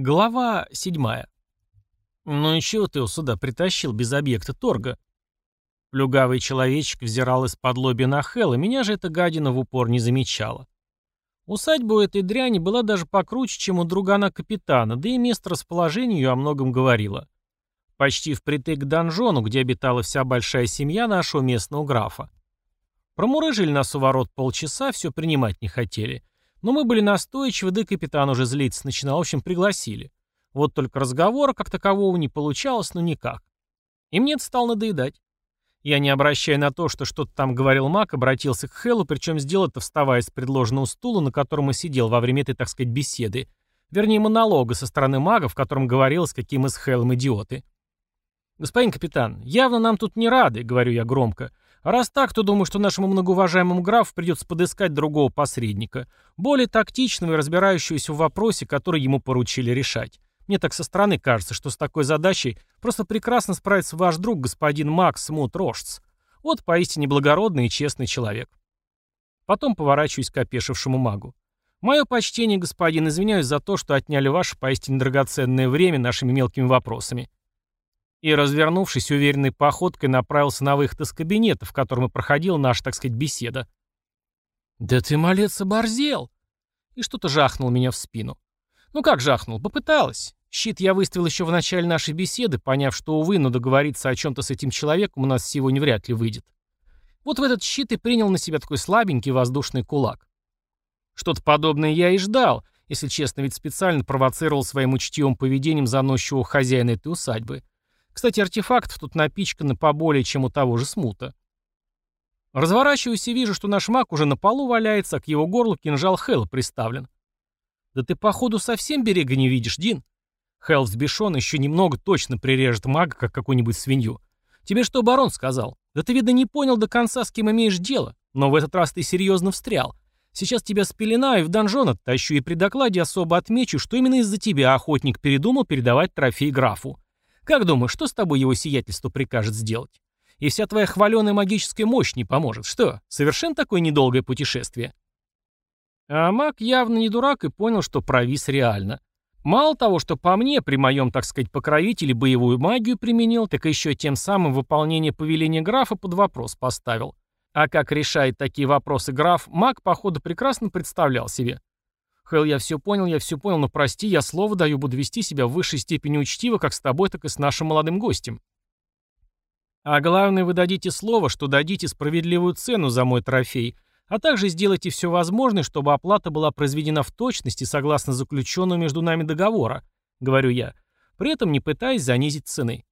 Глава 7. «Ну и чего ты его сюда притащил без объекта торга?» Плюгавый человечек взирал из-под лоби на Хелл, и меня же эта гадина в упор не замечала. Усадьба у этой дряни была даже покруче, чем у другана капитана, да и место расположения ее о многом говорило. Почти впритык к донжону, где обитала вся большая семья нашего местного графа. Промурыжили нас у ворот полчаса, все принимать не хотели. Но мы были настойчивы, да и капитан уже злиться начинал, в общем, пригласили. Вот только разговора как такового не получалось, ну никак. И мне это стало надоедать. Я, не обращая на то, что что-то там говорил маг, обратился к Хеллу, причем сделал это, вставая с предложенного стула, на котором и сидел во время этой, так сказать, беседы. Вернее, монолога со стороны мага, в котором говорилось, какие мы с Хеллом идиоты. «Господин капитан, явно нам тут не рады», — говорю я громко. Раз так, то думаю, что нашему многоуважаемому графу придется подыскать другого посредника, более тактичного и разбирающегося в вопросе, который ему поручили решать. Мне так со стороны кажется, что с такой задачей просто прекрасно справится ваш друг, господин Макс Мут. Вот поистине благородный и честный человек. Потом поворачиваюсь к опешившему магу. Мое почтение, господин, извиняюсь за то, что отняли ваше поистине драгоценное время нашими мелкими вопросами и, развернувшись уверенной походкой, направился на выход из кабинета, в котором и проходила наша, так сказать, беседа. «Да ты, малец, оборзел!» И что-то жахнул меня в спину. Ну как жахнул? Попыталась. Щит я выставил еще в начале нашей беседы, поняв, что, увы, но договориться о чем-то с этим человеком у нас сегодня вряд ли выйдет. Вот в этот щит и принял на себя такой слабенький воздушный кулак. Что-то подобное я и ждал, если честно, ведь специально провоцировал своим учтивым поведением заносчивого хозяина этой усадьбы. Кстати, артефактов тут напичкано поболее, чем у того же смута. Разворачиваюсь и вижу, что наш маг уже на полу валяется, а к его горлу кинжал Хэлла приставлен. «Да ты, походу, совсем берега не видишь, Дин?» Хелл взбешен, еще немного точно прирежет мага, как какую-нибудь свинью. «Тебе что барон сказал? Да ты, видно, не понял до конца, с кем имеешь дело. Но в этот раз ты серьезно встрял. Сейчас тебя спеленаю и в донжон оттащу, и при докладе особо отмечу, что именно из-за тебя охотник передумал передавать трофей графу. Как думаешь, что с тобой его сиятельство прикажет сделать? И вся твоя хваленая магическая мощь не поможет. Что, совершенно такое недолгое путешествие?» А маг явно не дурак и понял, что провис реально. Мало того, что по мне, при моем, так сказать, покровителе боевую магию применил, так еще тем самым выполнение повеления графа под вопрос поставил. А как решает такие вопросы граф, маг, походу, прекрасно представлял себе. Хэл, я все понял, я все понял, но прости, я слово даю, буду вести себя в высшей степени учтиво, как с тобой, так и с нашим молодым гостем. А главное, вы дадите слово, что дадите справедливую цену за мой трофей, а также сделайте все возможное, чтобы оплата была произведена в точности согласно заключенному между нами договора, говорю я, при этом не пытаясь занизить цены.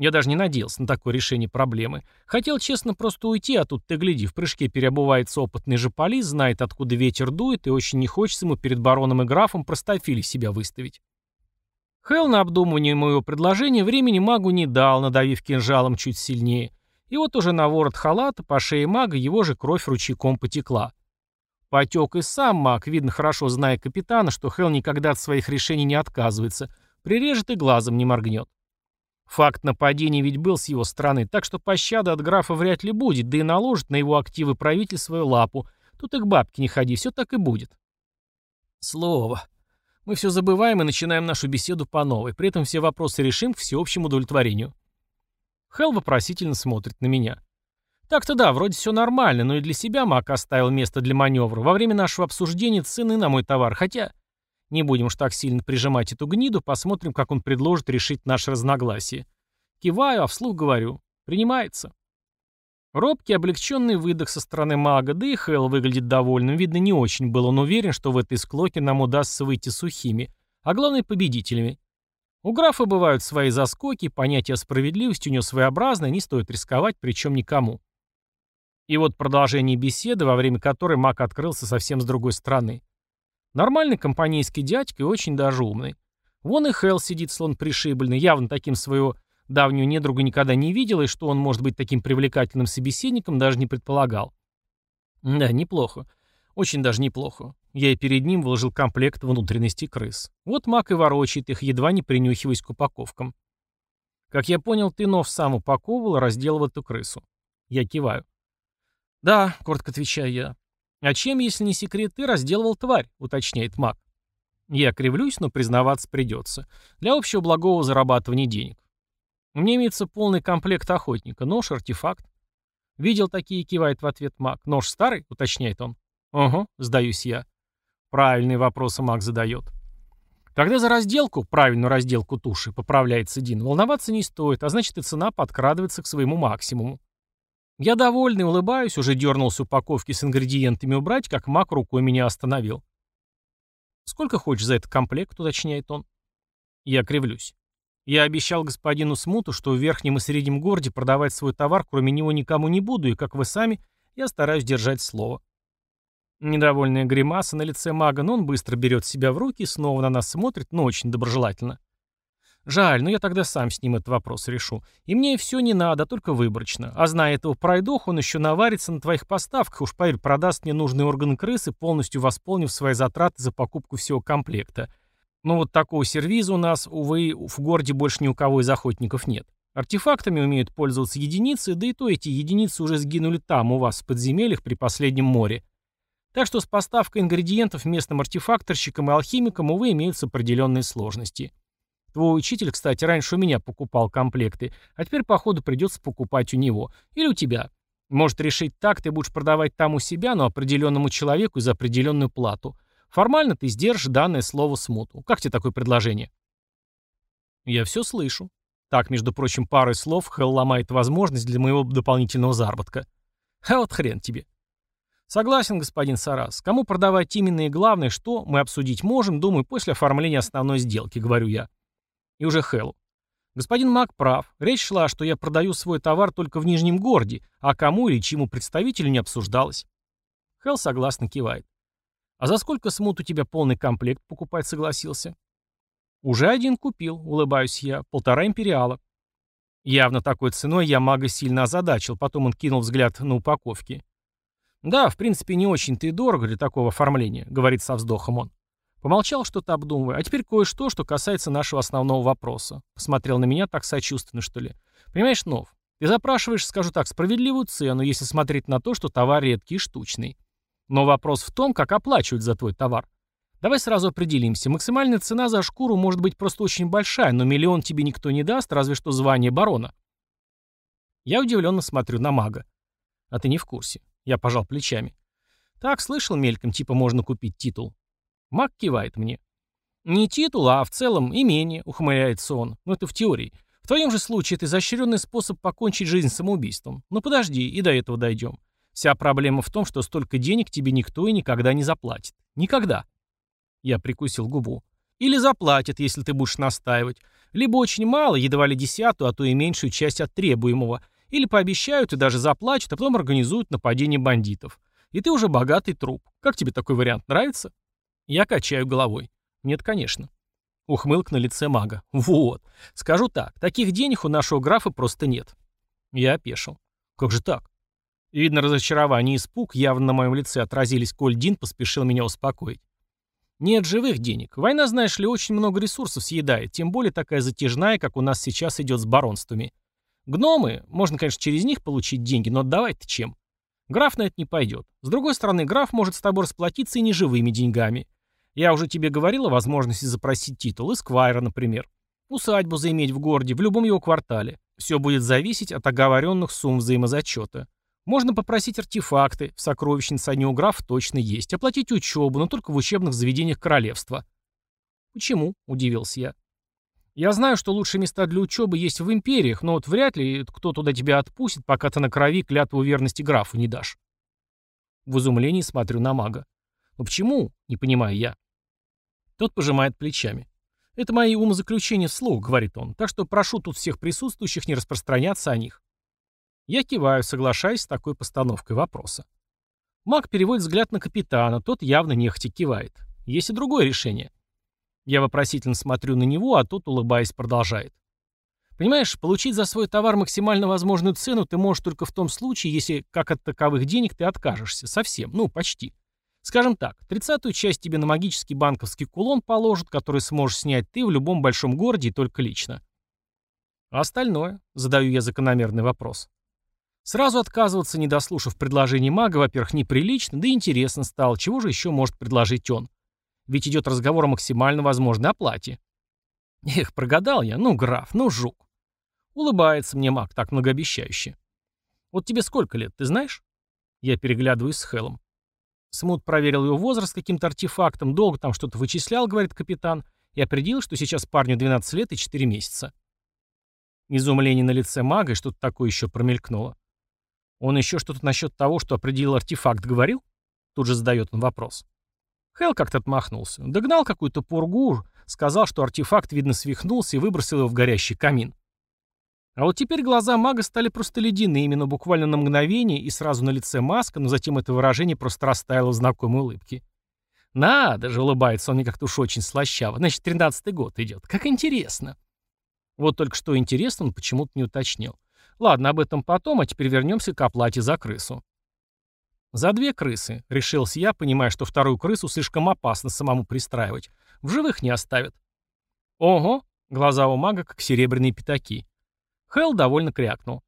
Я даже не надеялся на такое решение проблемы. Хотел, честно, просто уйти, а тут ты гляди, в прыжке переобувается опытный жополиз, знает, откуда ветер дует, и очень не хочется ему перед бароном и графом простофили себя выставить. Хелл на обдумывание моего предложения времени магу не дал, надавив кинжалом чуть сильнее. И вот уже на ворот халата по шее мага его же кровь ручейком потекла. Потек и сам маг, видно хорошо зная капитана, что Хелл никогда от своих решений не отказывается, прирежет и глазом не моргнет. Факт нападения ведь был с его стороны, так что пощады от графа вряд ли будет, да и наложит на его активы правитель свою лапу. Тут и к бабке не ходи, все так и будет. Слово. Мы все забываем и начинаем нашу беседу по новой, при этом все вопросы решим к всеобщему удовлетворению. Хелл вопросительно смотрит на меня. Так-то да, вроде все нормально, но и для себя Мак оставил место для маневра. Во время нашего обсуждения цены на мой товар, хотя... Не будем уж так сильно прижимать эту гниду, посмотрим, как он предложит решить наше разногласие. Киваю, а вслух говорю. Принимается. Робкий, облегченный выдох со стороны мага, да и Хэл выглядит довольным. Видно, не очень был он уверен, что в этой склоке нам удастся выйти сухими, а главное победителями. У графа бывают свои заскоки, понятие справедливости у него своеобразное, не стоит рисковать, причем никому. И вот продолжение беседы, во время которой маг открылся совсем с другой стороны. Нормальный компанейский дядька и очень даже умный. Вон и Хелл сидит, слон пришибленный, явно таким своего давнего недруга никогда не видел, и что он может быть таким привлекательным собеседником, даже не предполагал. Да, неплохо. Очень даже неплохо. Я и перед ним вложил комплект внутренностей крыс. Вот маг и ворочает их, едва не принюхиваясь к упаковкам. Как я понял, ты нов сам упаковывал и разделал эту крысу. Я киваю. Да, коротко отвечаю я. «А чем, если не секрет, ты разделывал тварь?» — уточняет маг. Я кривлюсь, но признаваться придется. Для общего благого зарабатывания денег. Меня имеется полный комплект охотника. Нож, артефакт. Видел такие, кивает в ответ маг. Нож старый, уточняет он. Ого, сдаюсь я. Правильные вопросы маг задает. Тогда за разделку, правильную разделку туши, поправляется Дин, волноваться не стоит, а значит и цена подкрадывается к своему максимуму. Я довольный, улыбаюсь, уже дернулся упаковки с ингредиентами убрать, как маг рукой меня остановил. «Сколько хочешь за этот комплект?» — уточняет он. Я кривлюсь. Я обещал господину Смуту, что в верхнем и среднем городе продавать свой товар кроме него никому не буду, и, как вы сами, я стараюсь держать слово. Недовольная гримаса на лице мага, но он быстро берет себя в руки и снова на нас смотрит, но очень доброжелательно. Жаль, но я тогда сам с ним этот вопрос решу. И мне все не надо, только выборочно. А зная этого пройдоху, он еще наварится на твоих поставках, уж поверь, продаст мне нужный орган крысы, полностью восполнив свои затраты за покупку всего комплекта. Но вот такого сервиза у нас, увы, в городе больше ни у кого из охотников нет. Артефактами умеют пользоваться единицы, да и то эти единицы уже сгинули там, у вас, в подземельях при последнем море. Так что с поставкой ингредиентов местным артефакторщикам и алхимикам, увы, имеются определенные сложности. Твой учитель, кстати, раньше у меня покупал комплекты, а теперь, походу, придется покупать у него. Или у тебя. Может решить так, ты будешь продавать там у себя, но определенному человеку за определенную плату. Формально ты сдержишь данное слово смуту. Как тебе такое предложение? Я все слышу. Так, между прочим, парой слов Хелл ломает возможность для моего дополнительного заработка. А вот хрен тебе. Согласен, господин Сарас. Кому продавать именно и главное, что мы обсудить можем, думаю, после оформления основной сделки, говорю я. И уже Хэллу. Господин Мак прав. Речь шла, что я продаю свой товар только в Нижнем городе, а кому или чьему представителю не обсуждалось. Хелл согласно кивает. А за сколько смут у тебя полный комплект покупать согласился? Уже один купил, улыбаюсь я, полтора империала. Явно такой ценой я мага сильно озадачил, потом он кинул взгляд на упаковки. «Да, в принципе, не очень-то и дорого для такого оформления», — говорит со вздохом он. Помолчал, что-то обдумывая. А теперь кое-что, что касается нашего основного вопроса. Посмотрел на меня так сочувственно, что ли. Понимаешь, Нов, ты запрашиваешь, скажу так, справедливую цену, если смотреть на то, что товар редкий и штучный. Но вопрос в том, как оплачивать за твой товар. Давай сразу определимся. Максимальная цена за шкуру может быть просто очень большая, но миллион тебе никто не даст, разве что звание барона. Я удивленно смотрю на мага. А ты не в курсе. Я пожал плечами. Так, слышал мельком, типа можно купить титул. Мак кивает мне. Не титул, а в целом имение, ухмыляется он. Но это в теории. В твоем же случае это изощренный способ покончить жизнь самоубийством. Но подожди, и до этого дойдем. Вся проблема в том, что столько денег тебе никто и никогда не заплатит. Никогда. Я прикусил губу. Или заплатят, если ты будешь настаивать. Либо очень мало, едва ли десятую, а то и меньшую часть от требуемого. Или пообещают и даже заплачут, а потом организуют нападение бандитов. И ты уже богатый труп. Как тебе такой вариант, нравится? Я качаю головой. Нет, конечно. Ухмылк на лице мага. Вот. Скажу так, таких денег у нашего графа просто нет. Я опешил. Как же так? Видно, разочарование и испуг явно на моем лице отразились, коль Дин поспешил меня успокоить. Нет живых денег. Война, знаешь ли, очень много ресурсов съедает, тем более такая затяжная, как у нас сейчас идет с баронствами. Гномы, можно, конечно, через них получить деньги, но отдавать-то чем? Граф на это не пойдет. С другой стороны, граф может с тобой расплатиться и неживыми деньгами. Я уже тебе говорил о возможности запросить титул, эсквайра, например. Усадьбу заиметь в городе, в любом его квартале. Все будет зависеть от оговоренных сумм взаимозачета. Можно попросить артефакты, в сокровищнице они у граф точно есть, оплатить учебу, но только в учебных заведениях королевства. «Почему?» – удивился я. Я знаю, что лучшие места для учебы есть в империях, но вот вряд ли кто туда тебя отпустит, пока ты на крови клятву верности графу не дашь. В изумлении смотрю на мага. Но почему? Не понимаю я. Тот пожимает плечами. Это мои умозаключения вслух, говорит он, так что прошу тут всех присутствующих не распространяться о них. Я киваю, соглашаясь с такой постановкой вопроса. Маг переводит взгляд на капитана, тот явно нехотя кивает. Есть и другое решение. Я вопросительно смотрю на него, а тот, улыбаясь, продолжает. Понимаешь, получить за свой товар максимально возможную цену ты можешь только в том случае, если как от таковых денег ты откажешься. Совсем. Ну, почти. Скажем так, тридцатую часть тебе на магический банковский кулон положат, который сможешь снять ты в любом большом городе и только лично. А остальное? Задаю я закономерный вопрос. Сразу отказываться, не дослушав предложение мага, во-первых, неприлично, да и интересно стало, чего же еще может предложить он. Ведь идет разговор о максимально возможной оплате. Эх, прогадал я, ну граф, ну жук. Улыбается мне маг так многообещающе. Вот тебе сколько лет, ты знаешь? Я переглядываюсь с Хелом. Смут проверил его возраст каким-то артефактом, долго там что-то вычислял, говорит капитан, и определил, что сейчас парню 12 лет и 4 месяца. Изумление на лице мага и что-то такое еще промелькнуло. Он еще что-то насчет того, что определил артефакт, говорил? Тут же задает он вопрос. Хел как-то отмахнулся. Догнал какую-то пургу, сказал, что артефакт, видно, свихнулся и выбросил его в горящий камин. А вот теперь глаза мага стали просто ледяными, но буквально на мгновение, и сразу на лице маска, но затем это выражение просто растаяло в знакомой улыбке. «Надо же!» — улыбается он мне как-то уж очень слащаво. «Значит, тринадцатый год идет. Как интересно!» Вот только что интересно он почему-то не уточнил. Ладно, об этом потом, а теперь вернемся к оплате за крысу. За две крысы, решился я, понимая, что вторую крысу слишком опасно самому пристраивать. В живых не оставят. Ого, глаза у мага как серебряные пятаки. Хелл довольно крякнул.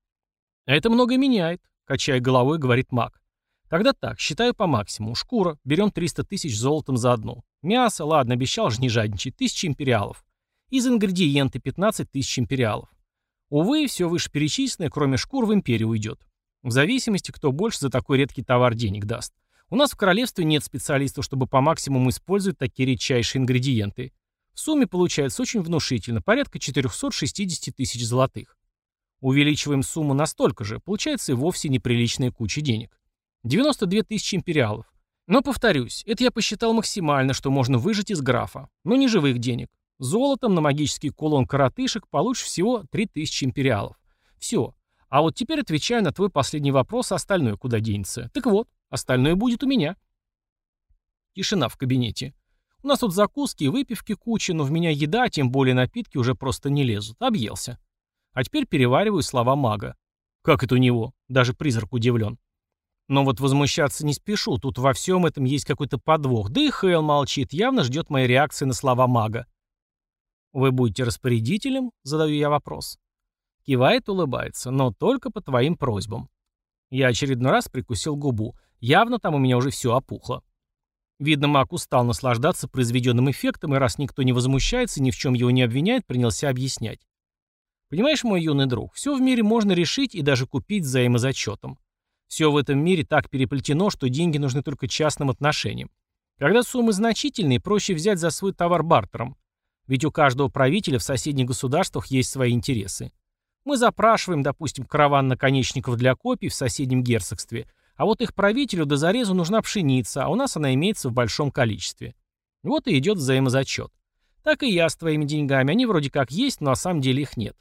«Это много меняет», — качая головой, говорит маг. «Тогда так, считаю по максимуму. Шкура. Берем 300 тысяч золотом за одну. Мясо, ладно, обещал же не жадничать. Тысяча империалов. Из ингредиенты 15 тысяч империалов. Увы, все вышеперечисленное, кроме шкур, в империю уйдет. В зависимости, кто больше за такой редкий товар денег даст. У нас в королевстве нет специалистов, чтобы по максимуму использовать такие редчайшие ингредиенты. В сумме получается очень внушительно, порядка 460 тысяч золотых. Увеличиваем сумму настолько же, получается и вовсе неприличная куча денег. 92 тысячи империалов. Но, повторюсь, это я посчитал максимально, что можно выжать из графа. Но не живых денег. Золотом на магический кулон коротышек получишь всего 3000 империалов. Все. А вот теперь отвечаю на твой последний вопрос, а остальное куда денется. Так вот, остальное будет у меня. Тишина в кабинете. У нас тут закуски и выпивки куча, но в меня еда, тем более напитки, уже просто не лезут. Объелся. А теперь перевариваю слова мага. Как это у него? Даже призрак удивлен. Но вот возмущаться не спешу, тут во всем этом есть какой-то подвох. Да и Хейл молчит, явно ждет моей реакции на слова мага. «Вы будете распорядителем?» — задаю я вопрос. Кивает, улыбается, но только по твоим просьбам. Я очередной раз прикусил губу. Явно там у меня уже все опухло. Видно, маг устал наслаждаться произведенным эффектом, и раз никто не возмущается, ни в чем его не обвиняет, принялся объяснять. Понимаешь, мой юный друг, все в мире можно решить и даже купить взаимозачетом. Все в этом мире так переплетено, что деньги нужны только частным отношениям. Когда суммы значительные, проще взять за свой товар бартером. Ведь у каждого правителя в соседних государствах есть свои интересы. Мы запрашиваем, допустим, караван наконечников для копий в соседнем герцогстве, а вот их правителю до зарезу нужна пшеница, а у нас она имеется в большом количестве. Вот и идет взаимозачет. Так и я с твоими деньгами, они вроде как есть, но на самом деле их нет.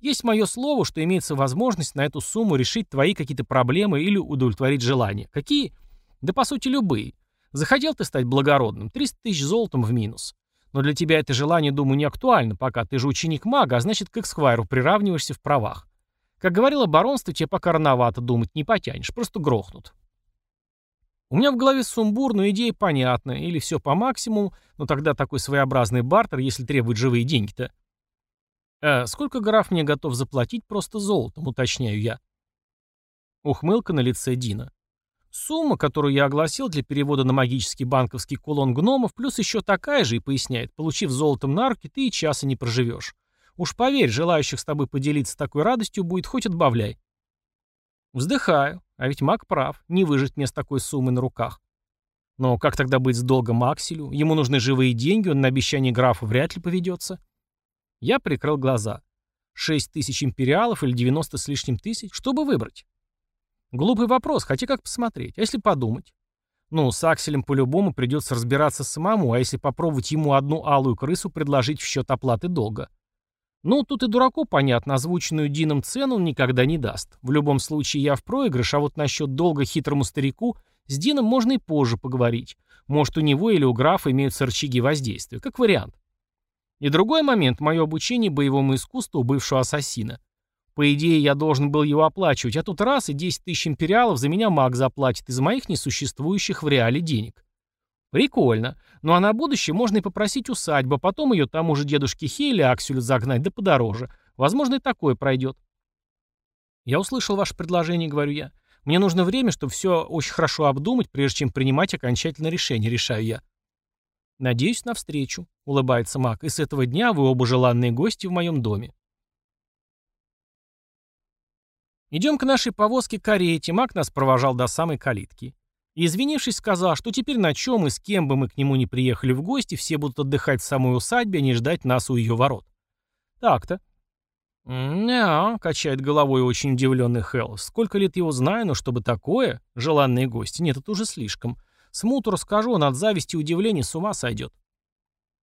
Есть мое слово, что имеется возможность на эту сумму решить твои какие-то проблемы или удовлетворить желания. Какие? Да по сути любые. Захотел ты стать благородным, 300 тысяч золотом в минус. Но для тебя это желание, думаю, не актуально пока. Ты же ученик мага, а значит, к эксквайру приравниваешься в правах. Как говорила баронство, тебе пока рановато думать, не потянешь, просто грохнут. У меня в голове сумбур, но идея понятна. Или все по максимуму, но тогда такой своеобразный бартер, если требует живые деньги-то. «А сколько граф мне готов заплатить просто золотом?» — уточняю я. Ухмылка на лице Дина. Сумма, которую я огласил для перевода на магический банковский кулон гномов, плюс еще такая же и поясняет, получив золотом на руки, ты и часа не проживешь. Уж поверь, желающих с тобой поделиться такой радостью будет хоть отбавляй. Вздыхаю, а ведь маг прав, не выжить мне с такой суммой на руках. Но как тогда быть с долгом Акселю? Ему нужны живые деньги, он на обещание графа вряд ли поведется. Я прикрыл глаза. Шесть тысяч империалов или девяносто с лишним тысяч? Чтобы выбрать? Глупый вопрос, хотя как посмотреть. А если подумать? Ну, с Акселем по-любому придется разбираться самому, а если попробовать ему одну алую крысу предложить в счет оплаты долга? Ну, тут и дураку понятно, озвученную Дином цену он никогда не даст. В любом случае я в проигрыш, а вот насчет долга хитрому старику с Дином можно и позже поговорить. Может, у него или у графа имеются рычаги воздействия, как вариант. И другой момент – мое обучение боевому искусству бывшего ассасина. По идее, я должен был его оплачивать, а тут раз и 10 тысяч империалов за меня маг заплатит из моих несуществующих в реале денег. Прикольно. Ну а на будущее можно и попросить усадьбу, а потом ее там уже дедушке Хейли Аксюлю загнать, да подороже. Возможно, и такое пройдет. Я услышал ваше предложение, говорю я. Мне нужно время, чтобы все очень хорошо обдумать, прежде чем принимать окончательное решение, решаю я. «Надеюсь на встречу», — улыбается Мак, «и с этого дня вы оба желанные гости в моем доме». Идем к нашей повозке карете, Мак нас провожал до самой калитки. И, извинившись, сказал, что теперь на чем и с кем бы мы к нему не приехали в гости, все будут отдыхать в самой усадьбе, а не ждать нас у ее ворот. Так-то. «Не-а», качает головой очень удивленный Хелл. «Сколько лет его знаю, но чтобы такое? Желанные гости. Нет, это уже слишком. Смуту расскажу, он от зависти и удивления с ума сойдет».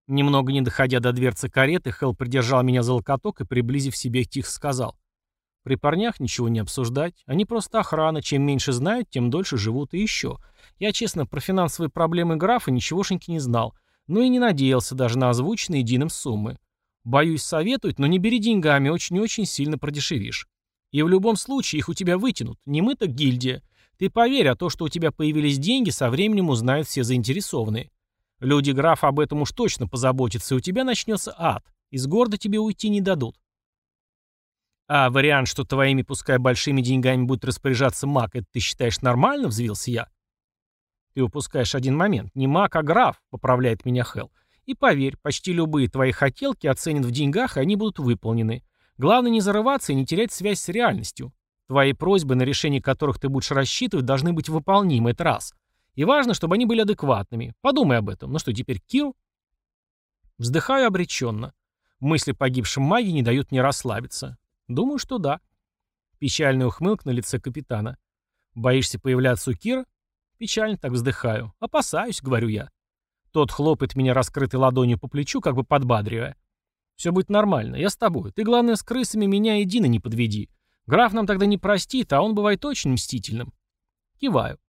Немного не доходя до дверцы кареты, Хелл придержал меня за локоток и, приблизив себе, тихо сказал. При парнях ничего не обсуждать. Они просто охрана. Чем меньше знают, тем дольше живут и еще. Я, честно, про финансовые проблемы графа ничегошеньки не знал. Ну и не надеялся даже на озвученные Дином суммы. Боюсь советовать, но не бери деньгами, очень и очень сильно продешевишь. И в любом случае их у тебя вытянут. Не мы, так гильдия. Ты поверь, а то, что у тебя появились деньги, со временем узнают все заинтересованные. Люди графа об этом уж точно позаботятся, и у тебя начнется ад. Из города тебе уйти не дадут. А вариант, что твоими, пускай большими деньгами будет распоряжаться маг, это ты считаешь нормально, взвился я? Ты упускаешь один момент. Не маг, а граф, поправляет меня Хелл. И поверь, почти любые твои хотелки оценят в деньгах, и они будут выполнены. Главное не зарываться и не терять связь с реальностью. Твои просьбы, на решение которых ты будешь рассчитывать, должны быть выполнимы, это раз. И важно, чтобы они были адекватными. Подумай об этом. Ну что, теперь Киру? Вздыхаю обреченно. Мысли погибшем маге не дают мне расслабиться. Думаю, что да. Печальный ухмылк на лице капитана. Боишься появляться у Кира? Печально так вздыхаю. Опасаюсь, говорю я. Тот хлопает меня раскрытой ладонью по плечу, как бы подбадривая. Все будет нормально, я с тобой. Ты, главное, с крысами меня и не подведи. Граф нам тогда не простит, а он бывает очень мстительным. Киваю.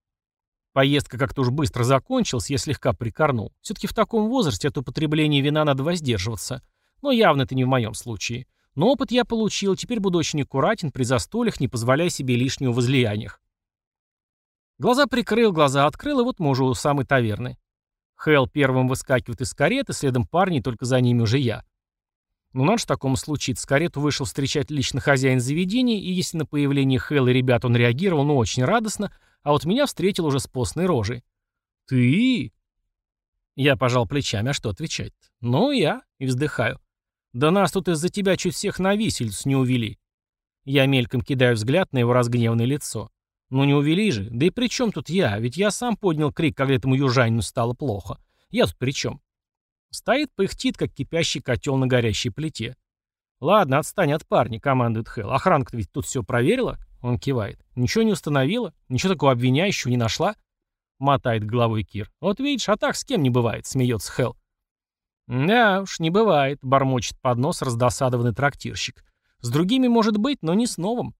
Поездка как-то уж быстро закончилась, я слегка прикорнул. Все-таки в таком возрасте от употребления вина надо воздерживаться. Но явно это не в моем случае. Но опыт я получил, теперь буду очень аккуратен при застольях, не позволяя себе лишнего в излияниях. Глаза прикрыл, глаза открыл, и вот мы уже у самой таверны. Хэл первым выскакивает из кареты, следом парни, только за ними уже я. Ну надо же такому случиться. Карету вышел встречать лично хозяин заведения, и если на появление Хэлла и ребят он реагировал, ну очень радостно, а вот меня встретил уже с постной рожей. «Ты?» Я пожал плечами, а что отвечать? «Ну, я». И вздыхаю. «Да нас тут из-за тебя чуть всех на висельцу не увели». Я мельком кидаю взгляд на его разгневанное лицо. «Ну не увели же. Да и при чем тут я? Ведь я сам поднял крик, когда этому южанину стало плохо. Я тут при чем?» Стоит, пыхтит, как кипящий котел на горящей плите. «Ладно, отстань от парня», — командует Хелл. «Охранка-то ведь тут все проверила?» Он кивает. «Ничего не установила? Ничего такого обвиняющего не нашла?» Мотает головой Кир. «Вот видишь, а так с кем не бывает», — смеется Хелл. «Да уж, не бывает», — бормочет под нос раздосадованный трактирщик. «С другими может быть, но не с новым».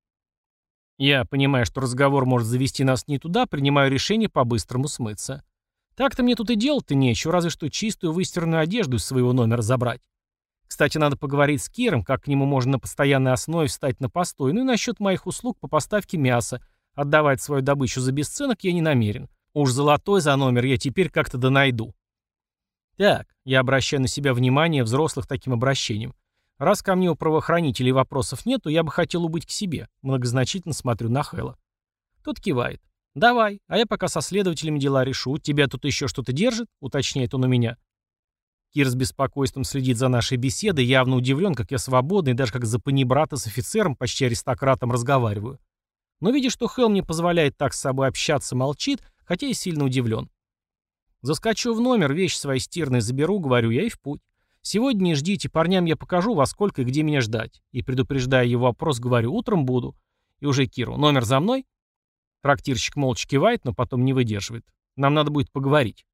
Я, понимаю, что разговор может завести нас не туда, принимаю решение по-быстрому смыться. Так-то мне тут и делать-то нечего, разве что чистую выстиранную одежду из своего номера забрать. Кстати, надо поговорить с Киром, как к нему можно на постоянной основе встать на постой, ну и насчет моих услуг по поставке мяса. Отдавать свою добычу за бесценок я не намерен. Уж золотой за номер я теперь как-то да найду. Так, я обращаю на себя внимание взрослых таким обращением. Раз ко мне у правоохранителей вопросов нет, то я бы хотел убыть к себе. Многозначительно смотрю на Хэла. Тот кивает. «Давай, а я пока со следователями дела решу. Тебя тут еще что-то держит?» — уточняет он у меня. Кир с беспокойством следит за нашей беседой, явно удивлен, как я свободный, даже как за брата с офицером, почти аристократом, разговариваю. Но видя, что Хелл мне позволяет так с собой общаться, молчит, хотя и сильно удивлен. Заскочу в номер, вещи свои стирные заберу, говорю я, и в путь. Сегодня не ждите, парням я покажу, во сколько и где меня ждать. И предупреждая его вопрос, говорю, утром буду. И уже Киру, номер за мной? Трактирщик молча кивает, но потом не выдерживает. Нам надо будет поговорить.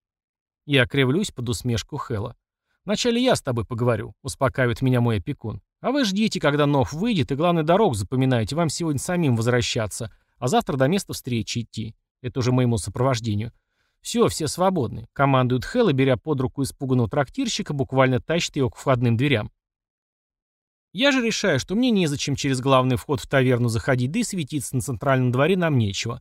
Я кривлюсь под усмешку Хэла. Вначале я с тобой поговорю, успокаивает меня мой опекун. А вы ждите, когда Нов выйдет, и главное, дорогу запоминайте, вам сегодня самим возвращаться, а завтра до места встречи идти. Это уже моему сопровождению. «Все, все свободны», — командует Хэлла, беря под руку испуганного трактирщика, буквально тащит его к входным дверям. Я же решаю, что мне незачем через главный вход в таверну заходить, да и светиться на центральном дворе нам нечего.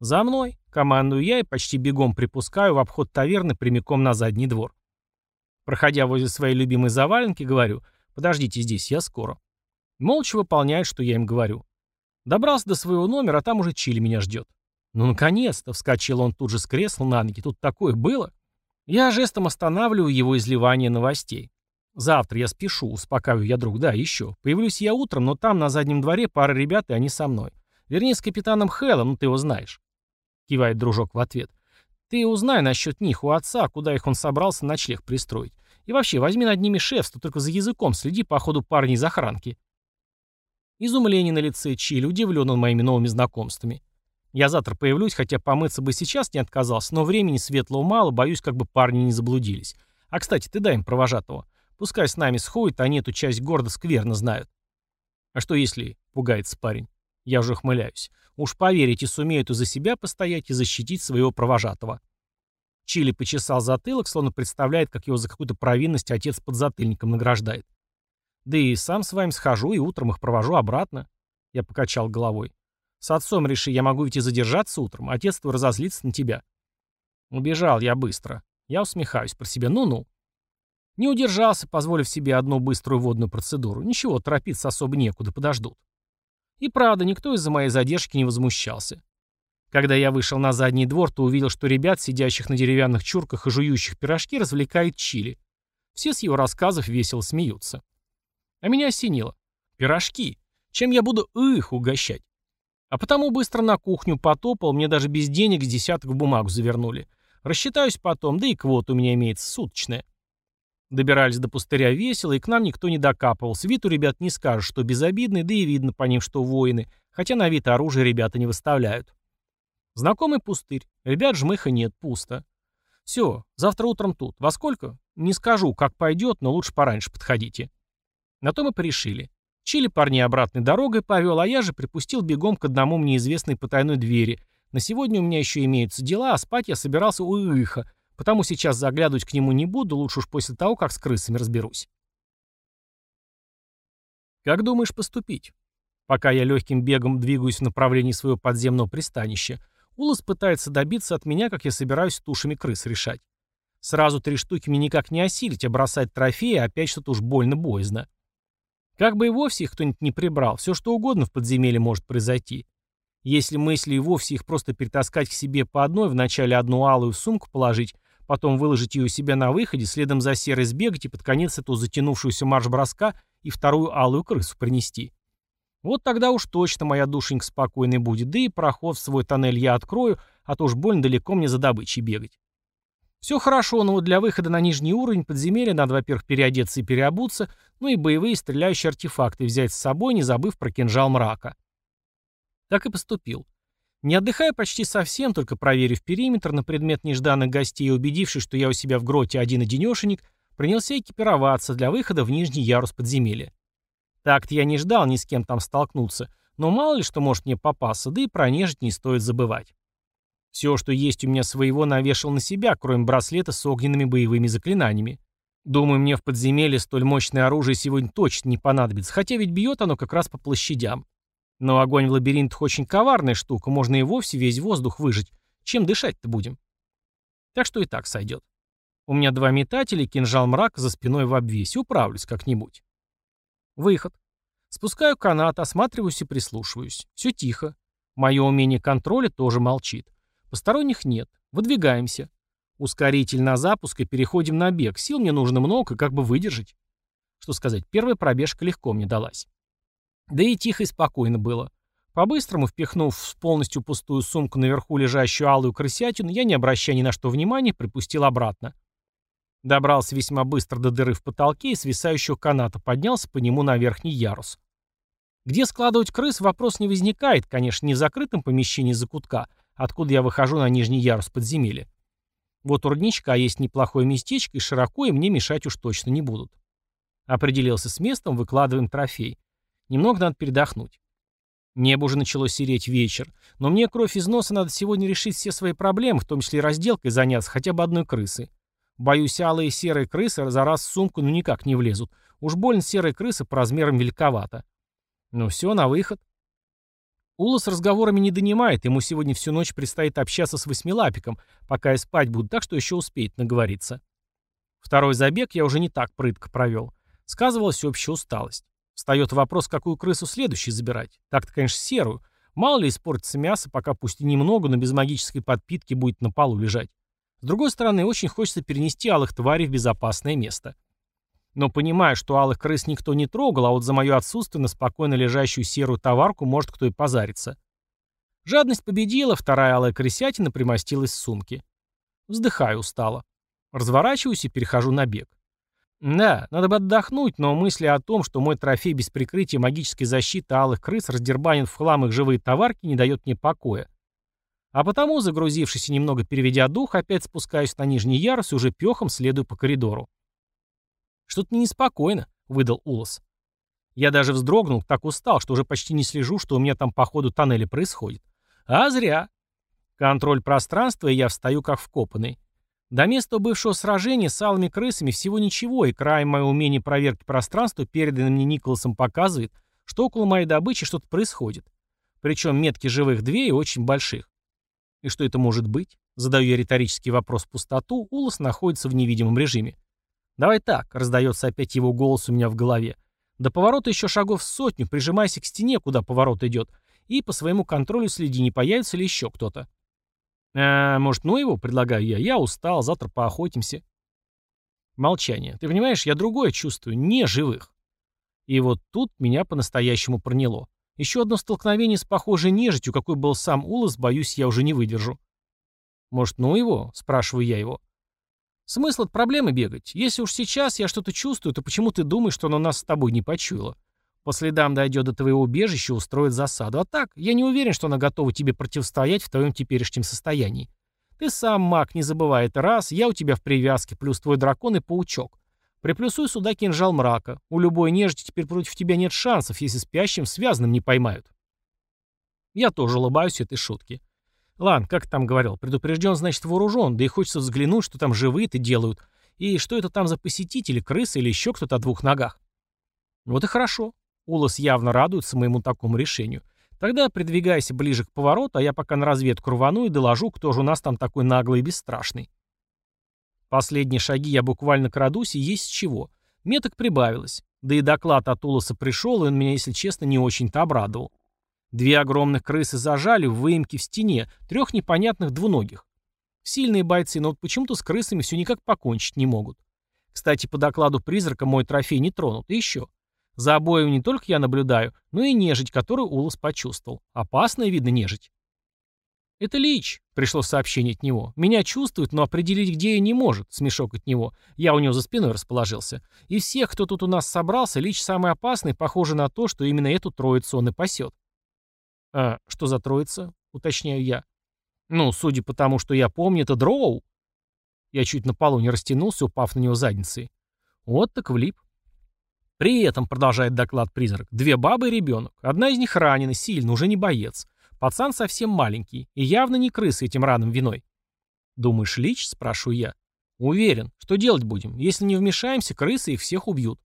«За мной!» — командую я и почти бегом припускаю в обход таверны прямиком на задний двор. Проходя возле своей любимой заваленки, говорю «Подождите здесь, я скоро». Молча выполняет, что я им говорю. Добрался до своего номера, а там уже Чили меня ждет. «Ну, наконец-то!» — вскочил он тут же с кресла на ноги. «Тут такое было!» Я жестом останавливаю его изливание новостей. Завтра я спешу, успокаиваю я друг. Да, еще. Появлюсь я утром, но там, на заднем дворе, пара ребят, и они со мной. Вернее, с капитаном Хэллом, ну ты его знаешь. Кивает дружок в ответ. Ты узнай насчет них у отца, куда их он собрался ночлег пристроить. И вообще, возьми над ними шефство, только за языком следи по ходу парней из охранки. Изумление на лице Чили, удивлен он моими новыми знакомствами. Я завтра появлюсь, хотя помыться бы сейчас не отказался, но времени светлого мало, боюсь, как бы парни не заблудились. А, кстати, ты дай им провожатого. Пускай с нами сходят, они эту часть города скверно знают. А что если, пугается парень, я уже хмыляюсь. Уж поверите, сумеют и за себя постоять, и защитить своего провожатого. Чили почесал затылок, словно представляет, как его за какую-то провинность отец под затыльником награждает. Да и сам с вами схожу, и утром их провожу обратно. Я покачал головой. С отцом реши, я могу ведь и задержаться утром, отец твой разозлится на тебя. Убежал я быстро. Я усмехаюсь про себя. Ну-ну. Не удержался, позволив себе одну быструю водную процедуру. Ничего, торопиться особо некуда, подождут. И правда, никто из-за моей задержки не возмущался. Когда я вышел на задний двор, то увидел, что ребят, сидящих на деревянных чурках и жующих пирожки, развлекает Чили. Все с его рассказов весело смеются. А меня осенило. Пирожки. Чем я буду их угощать? А потому быстро на кухню потопал, мне даже без денег с десяток в бумагу завернули. Рассчитаюсь потом, да и квота у меня имеется суточная. Добирались до пустыря весело, и к нам никто не докапывался. Вид у ребят не скажешь, что безобидный, да и видно по ним, что воины, хотя на вид оружие ребята не выставляют. Знакомый пустырь. Ребят жмыха нет, пусто. Все, завтра утром тут. Во сколько? Не скажу, как пойдет, но лучше пораньше подходите. На то мы порешили. Чили парней обратной дорогой повел, а я же припустил бегом к одному мне известной потайной двери. На сегодня у меня еще имеются дела, а спать я собирался у Иха, Потому сейчас заглядывать к нему не буду, лучше уж после того, как с крысами разберусь. Как думаешь поступить? Пока я легким бегом двигаюсь в направлении своего подземного пристанища, Улас пытается добиться от меня, как я собираюсь тушами крыс решать. Сразу три штуки мне никак не осилить, а бросать трофеи опять что-то уж больно боязно. Как бы и вовсе их кто-нибудь не прибрал, все что угодно в подземелье может произойти. Если мысли и вовсе их просто перетаскать к себе по одной, вначале одну алую сумку положить, потом выложить ее у себя на выходе, следом за серой сбегать и под конец эту затянувшуюся марш-броска и вторую алую крысу принести. Вот тогда уж точно моя душенька спокойной будет, да и проход в свой тоннель я открою, а то уж больно далеко мне за добычей бегать. Все хорошо, но вот для выхода на нижний уровень подземелья надо, во-первых, переодеться и переобуться, ну и боевые стреляющие артефакты взять с собой, не забыв про кинжал мрака. Так и поступил. Не отдыхая почти совсем, только проверив периметр на предмет нежданных гостей и убедившись, что я у себя в гроте один-одинешенек, принялся экипироваться для выхода в нижний ярус подземелья. Так-то я не ждал ни с кем там столкнуться, но мало ли что может мне попасться, да и про нежить не стоит забывать. Все, что есть у меня своего, навешал на себя, кроме браслета с огненными боевыми заклинаниями. Думаю, мне в подземелье столь мощное оружие сегодня точно не понадобится, хотя ведь бьет оно как раз по площадям. Но огонь в лабиринтах очень коварная штука, можно и вовсе весь воздух выжать. Чем дышать-то будем? Так что и так сойдет. У меня два метателя кинжал мрака за спиной в обвесе. Управлюсь как-нибудь. Выход. Спускаю канат, осматриваюсь и прислушиваюсь. Все тихо. Мое умение контроля тоже молчит. Посторонних нет. Выдвигаемся. Ускоритель на запуск и переходим на бег. Сил мне нужно много, как бы выдержать. Что сказать, первая пробежка легко мне далась. Да и тихо и спокойно было. По-быстрому, впихнув в полностью пустую сумку наверху лежащую алую крысятину, я, не обращая ни на что внимания, припустил обратно. Добрался весьма быстро до дыры в потолке и свисающего каната поднялся по нему на верхний ярус. Где складывать крыс, вопрос не возникает, конечно, не в закрытом помещении закутка, откуда я выхожу на нижний ярус подземелья. Вот у родничка есть неплохое местечко, и широко и мне мешать уж точно не будут. Определился с местом, выкладываем трофей. Немного надо передохнуть. Небо уже начало сереть вечер, но мне кровь из носа надо сегодня решить все свои проблемы, в том числе и разделкой заняться хотя бы одной крысы. Боюсь, алые серые крысы за раз в сумку ну никак не влезут. Уж больно серые крысы по размерам великовато. Ну все, на выход. Ула с разговорами не донимает, ему сегодня всю ночь предстоит общаться с восьмилапиком, пока я спать буду, так что еще успеет наговориться. Второй забег я уже не так прытко провел. Сказывалась общая усталость. Встает вопрос, какую крысу следующий забирать. Так-то, конечно, серую. Мало ли испортится мясо, пока пусть и немного, но без магической подпитки будет на полу лежать. С другой стороны, очень хочется перенести алых тварей в безопасное место. Но понимаю, что алых крыс никто не трогал, а вот за мое отсутствие на спокойно лежащую серую товарку может кто и позариться. Жадность победила, вторая алая крысятина примостилась в сумке. Вздыхаю устало. Разворачиваюсь и перехожу на бег. Да, надо бы отдохнуть, но мысли о том, что мой трофей без прикрытия магической защиты алых крыс раздербанен в хлам их живые товарки, не дает мне покоя. А потому, загрузившись и немного переведя дух, опять спускаюсь на нижний ярус и уже пехом следую по коридору. «Что-то мне неспокойно», — выдал Улос. Я даже вздрогнул, так устал, что уже почти не слежу, что у меня там по ходу тоннеля происходит. А зря. Контроль пространства, и я встаю как вкопанный. До места бывшего сражения с алыми крысами всего ничего, и краем моего умения проверки пространства, переданный мне Николасом, показывает, что около моей добычи что-то происходит. Причем метки живых две и очень больших. И что это может быть? Задаю я риторический вопрос в пустоту, Улас находится в невидимом режиме. «Давай так», — раздается опять его голос у меня в голове. «До поворота еще шагов сотню, прижимайся к стене, куда поворот идет, и по своему контролю следи, не появится ли еще кто-то». «А, может, ну его?» — предлагаю я. «Я устал, завтра поохотимся». Молчание. Ты понимаешь, я другое чувствую, не живых. И вот тут меня по-настоящему проняло. Еще одно столкновение с похожей нежитью, какой был сам Улас, боюсь, я уже не выдержу. «Может, ну его?» — спрашиваю я его. «Смысл от проблемы бегать? Если уж сейчас я что-то чувствую, то почему ты думаешь, что оно нас с тобой не почуяло? По следам дойдет до твоего убежища и устроит засаду. А так, я не уверен, что она готова тебе противостоять в твоем теперешнем состоянии. Ты сам маг, не забывай это раз, я у тебя в привязке, плюс твой дракон и паучок. Приплюсуй сюда кинжал мрака. У любой нежити теперь против тебя нет шансов, если спящим связанным не поймают. Я тоже улыбаюсь этой шутке. Ладно, как там говорил, предупрежден, значит вооружен, да и хочется взглянуть, что там живые-то делают, и что это там за посетители, крысы или еще кто-то о двух ногах. Вот и хорошо. Улас явно радуется моему такому решению. Тогда придвигайся ближе к повороту, а я пока на разведку рвану и доложу, кто же у нас там такой наглый и бесстрашный. Последние шаги я буквально крадусь, и есть с чего. Меток прибавилось. Да и доклад от Улоса пришел, и он меня, если честно, не очень-то обрадовал. Две огромных крысы зажали в выемке в стене, трех непонятных двуногих. Сильные бойцы, но вот почему-то с крысами все никак покончить не могут. Кстати, по докладу призрака мой трофей не тронут. И еще. За обоим не только я наблюдаю, но и нежить, которую Улос почувствовал. Опасная, видно, нежить. «Это Лич», — пришло сообщение от него. «Меня чувствует, но определить, где я не может», — смешок от него. Я у него за спиной расположился. «Из всех, кто тут у нас собрался, Лич самый опасный, похоже на то, что именно эту троицу он и пасет». «А что за троица?» — уточняю я. «Ну, судя по тому, что я помню, это Дроу». Я чуть на полу не растянулся, упав на него задницей. Вот так влип. При этом, продолжает доклад призрак, две бабы и ребенок. Одна из них ранена, сильно, уже не боец. Пацан совсем маленький и явно не крысы этим раном виной. «Думаешь, Лич?» – спрашиваю я. «Уверен. Что делать будем? Если не вмешаемся, крысы их всех убьют».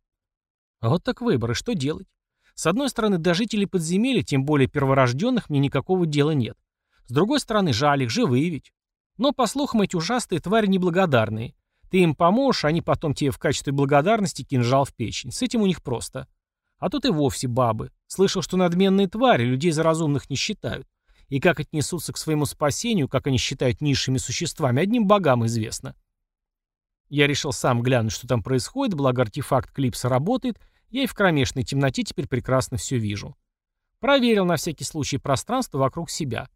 Вот так выборы. Что делать? С одной стороны, до жителей подземелья, тем более перворожденных, мне никакого дела нет. С другой стороны, жаль их, живые ведь. Но, по слухам, эти ужасные твари неблагодарные. Ты им поможешь, они потом тебе в качестве благодарности кинжал в печень. С этим у них просто. А тут и вовсе бабы. Слышал, что надменные твари людей за разумных не считают. И как отнесутся к своему спасению, как они считают низшими существами, одним богам известно. Я решил сам глянуть, что там происходит, благо артефакт Клипса работает, я и в кромешной темноте теперь прекрасно все вижу. Проверил на всякий случай пространство вокруг себя.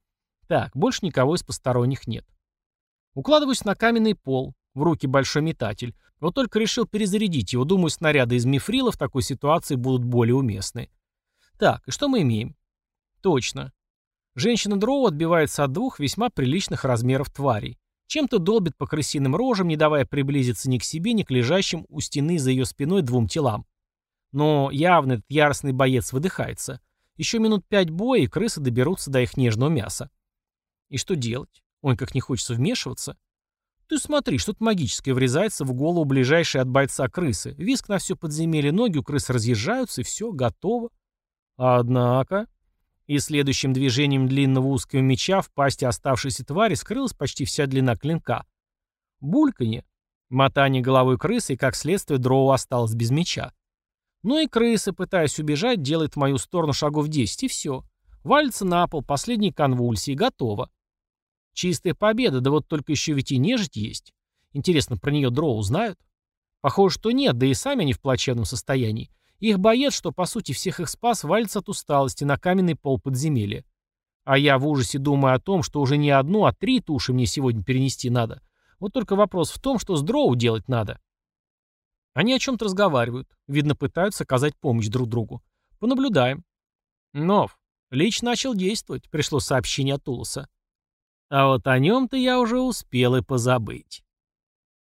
Так, больше никого из посторонних нет. Укладываюсь на каменный пол, в руки большой метатель. Вот только решил перезарядить его. Думаю, снаряды из мифрила в такой ситуации будут более уместны. Так, и что мы имеем? Точно. Женщина Дроу отбивается от двух весьма приличных размеров тварей. Чем-то долбит по крысиным рожам, не давая приблизиться ни к себе, ни к лежащим у стены за ее спиной двум телам. Но явно этот яростный боец выдыхается. Еще минут пять боя, и крысы доберутся до их нежного мяса. И что делать? Ой, как не хочется вмешиваться. Ты смотри, что-то магическое врезается в голову ближайшей от бойца крысы. Виск на все подземелье, ноги у крыс разъезжаются, и все, готово. Однако... И следующим движением длинного узкого меча в пасти оставшейся твари скрылась почти вся длина клинка. Бульканье. Мотание головой крысы, и, как следствие, дроу осталось без меча. Ну и крыса, пытаясь убежать, делает в мою сторону шагов 10, и все. Валится на пол, последние конвульсии, готово. Чистая победа, да вот только еще ведь и нежить есть. Интересно, про нее дроу знают? Похоже, что нет, да и сами они в плачевном состоянии. Их боец, что по сути всех их спас, валится от усталости на каменный пол подземелья. А я в ужасе думаю о том, что уже не одну, а три туши мне сегодня перенести надо. Вот только вопрос в том, что с дроу делать надо. Они о чем-то разговаривают. Видно, пытаются оказать помощь друг другу. Понаблюдаем. Нов. Лич начал действовать, пришло сообщение от Улоса. А вот о нем-то я уже успел и позабыть.